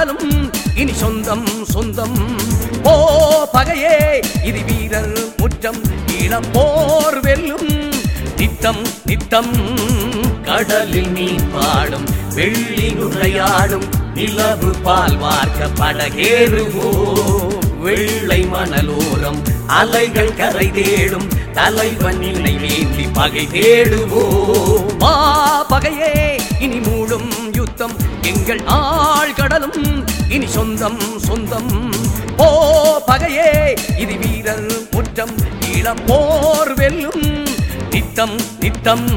கடலும் இனி சொந்தம் சொந்தம். ஓ பகையே இது வீரர் முற்றம். இளம் போர் வெல்லும். நித்தம் நித்தம். கடலில் நீ பாடும். வெள்ளி நுழையாடும் நிலவு பால் வார்க்க படகேறுவோ வெள்ளை மணலோரம் அலைகள் கரை தேடும். தலைவன் நிலை வேண்டி பகை தேடுவோ மா பகையே இனி மூடும் யுத்தம். எங்கள் ஆள் கடலும். இனி சொந்தம் சொந்தம். போ பகையே இது வீரர் முற்றம். இளம் போர் வெல்லும். நித்தம் நித்தம்.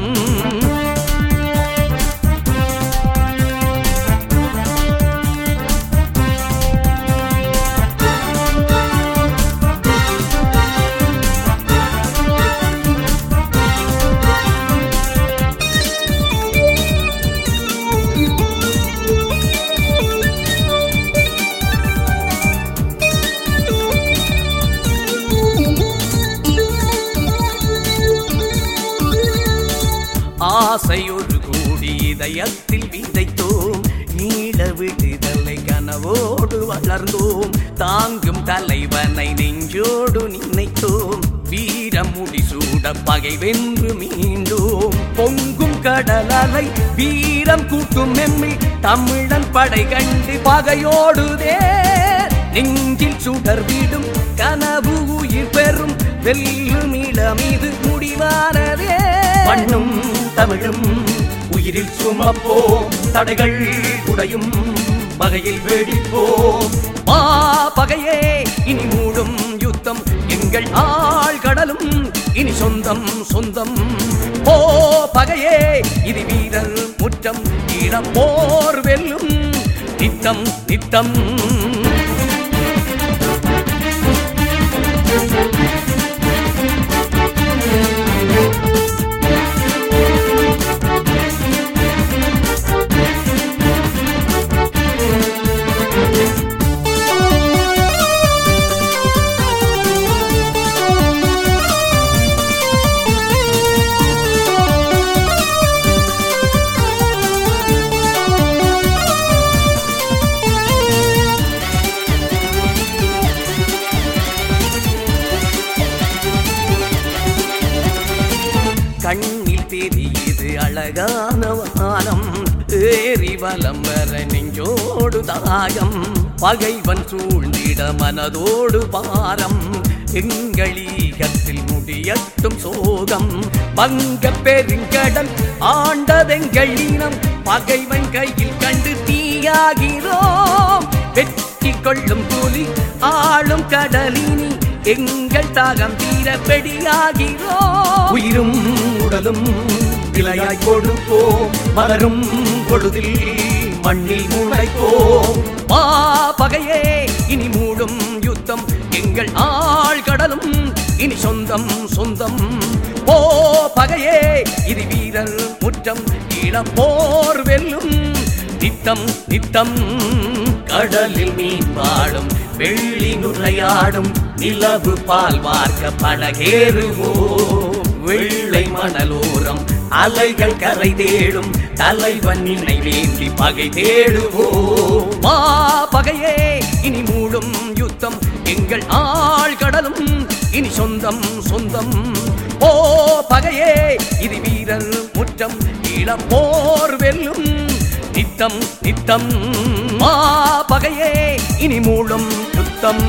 ஆசையொரு கூடி இதயத்தில் விதைத்தோம். நீள விடுதலை கனவோடு வளர்ந்தோம். தாங்கும் தலைவனை நெஞ்சோடு நினைத்தோம். வீரம் முடிசூட பகை வென்று மீண்டோம். பொங்கும் கடலலை வீரம் கூட்டும் எம்மில் தமிழன் படை கண்டு பகையோடுதே. நெஞ்சில் சுடர் விடும் கனவு உயிர் பெறும். வெல்லும் இளமீது முடிவானதே. மண்ணும் தமிழும் உயிரில் சுமப்போம். தடைகள் உடையும் பகையில் வெடிப்போம். மா பகையே இனி மூடும் யுத்தம். எங்கள் ஆள் கடலும் இனி சொந்தம் சொந்தம். ஓ பகையே இது வீரர் முற்றம். ஈழம் போர் வெல்லும். நித்தம் நித்தம். அழகான வானம் ஏறி வலம் வர நெஞ்சோடு தாயம். பகைவன் சூழ்ந்திட மனதோடு பாரம். எங்களீகத்தில் முடியட்டும் சோகம். வங்க பெருங்கடல் ஆண்டதெங்கள் இனம். பகைவன் கையில் கண்டு தீயாகிறோம். வெற்றி கொள்ளும் புலி ஆளும் கடலினி. எங்கள் தாகம் தீர பெடியாகிறோம் உயிரும் உடலும் விலையாய் கொடுப்போம். மலரும் பொழுதில் மண்ணில் முளைப்போம். மா பகையே இனி மூடும் யுத்தம். எங்கள் ஆள் கடலும் இனி சொந்தம் சொந்தம். போ பகையே இது வீரர் முற்றம். இளம் போர் வெல்லும். நித்தம் நித்தம். கடலில் மீன் பாடும் வெள்ளி நுரையாடும். நிலவு பால் வார்க்க படகேறுவோ வெள்ளை மணலோரம். அலைகள் கரை தேடும் தலைவன் நினை வேண்டி பகை தேடுவோ மா பகையே இனி மூடும் யுத்தம் எங்கள் ஆள் கடலும் இனி சொந்தம் சொந்தம். ஓ பகையே இது வீரர் முற்றம் இளம் போர் வெல்லும். நித்தம் நித்தம். மா பகையே இனி மூடும் யுத்தம்.